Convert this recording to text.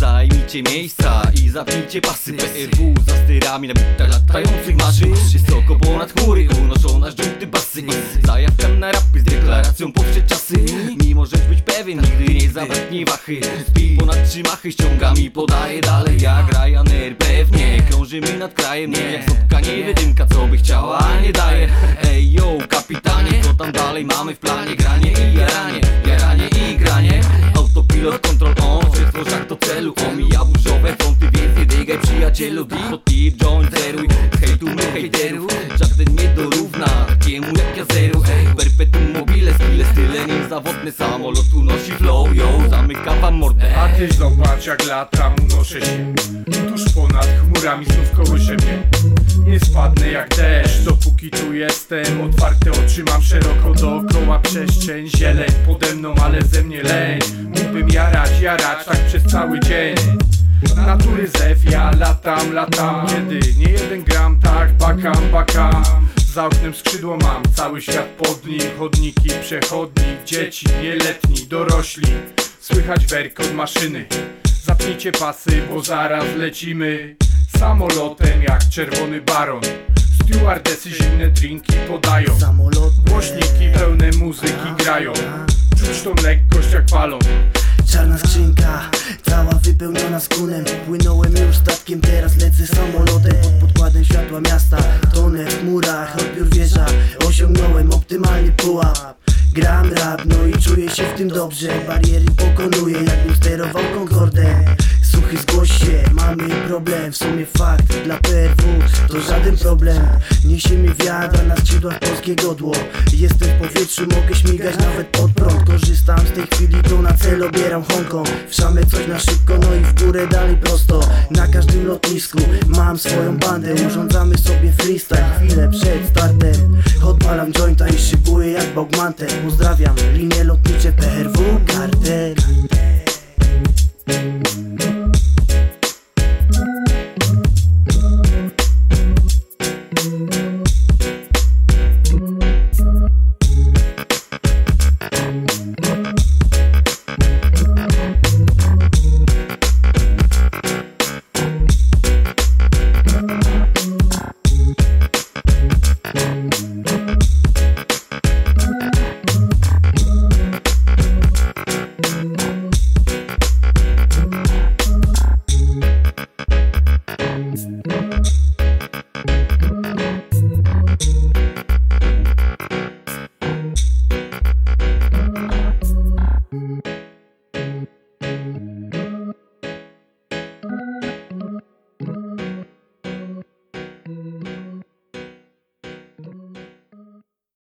Zajmijcie miejsca i zapnijcie pasy. PRW za styrami na bitach latających maszyn Wysoko ponad chmury unoszą nasz żółty basy Zajawka na rapy z deklaracją poprzez czasy. Nie możesz być pewien, nigdy nie zabraknie wachy. Speed ponad trzy machy ściągam i podaję dalej. Jak Ryanair pewnie krążymy nad krajem. Nie jak spotkanie wydymka co by chciała, nie daje. Ej yo kapitanie, co tam dalej mamy w planie? Granie i jaranie, jaranie i granie Autopilot, control on, w tworzach do celu Omija burzowe fronty, więc nie dygaj przyjacielu Deep to tip, joint zeruj, hejtujmy hejterów. Żaden nie dorówna takiemu jak ja zeru. Perpetuum mobile, skille, style niezawodny Samolot unosi flow, yo, zamyka wam mordę. A ty zobacz jak latam, unoszę się. Tuż ponad chmurami znów kołysze mnie Nie spadnę jak deszcz, dopóki tu jestem. Otwarte oczy mam szeroko dookoła przestrzeń. Zieleń pode mną, ale ze mnie leń Jarać, jarać tak przez cały dzień. Natury zew, ja latam, latam. Kiedy nie jeden gram, tak bakam, bakam. Za oknem skrzydło mam, cały świat pod nim Chodniki, przechodni, dzieci, nieletni, dorośli. Słychać werk od maszyny. Zapnijcie pasy, bo zaraz lecimy. Samolotem jak czerwony baron. Stewardesy zimne drinki podają. Głośniki pełne muzyki grają. Czuć tą lekkość jak balon Czarna skrzynka, cała wypełniona skunem Płynąłem już statkiem, teraz lecę samolotem. Pod podkładem światła miasta, tonę w chmurach Odbiór wieża, osiągnąłem optymalny pułap. Gram rap, no i czuję się w tym dobrze. Bariery pokonuję, jakbym sterował Concordem. Suchy zgłoś się, mamy problem. W sumie fakt, dla PRW to żaden problem. Niesiemy wiatr na skrzydłach polskie godło. Jestem w powietrzu, mogę śmigać nawet pod prąd tej chwili, to na cel obieram Hongkong Wszamy coś na szybko, no i w górę dalej prosto. Na każdym lotnisku mam swoją bandę. Urządzamy sobie freestyle chwilę przed startem. Odpalam jointa i szybuję jak Bogmanter Pozdrawiam, linie lotnicze PRW Kartel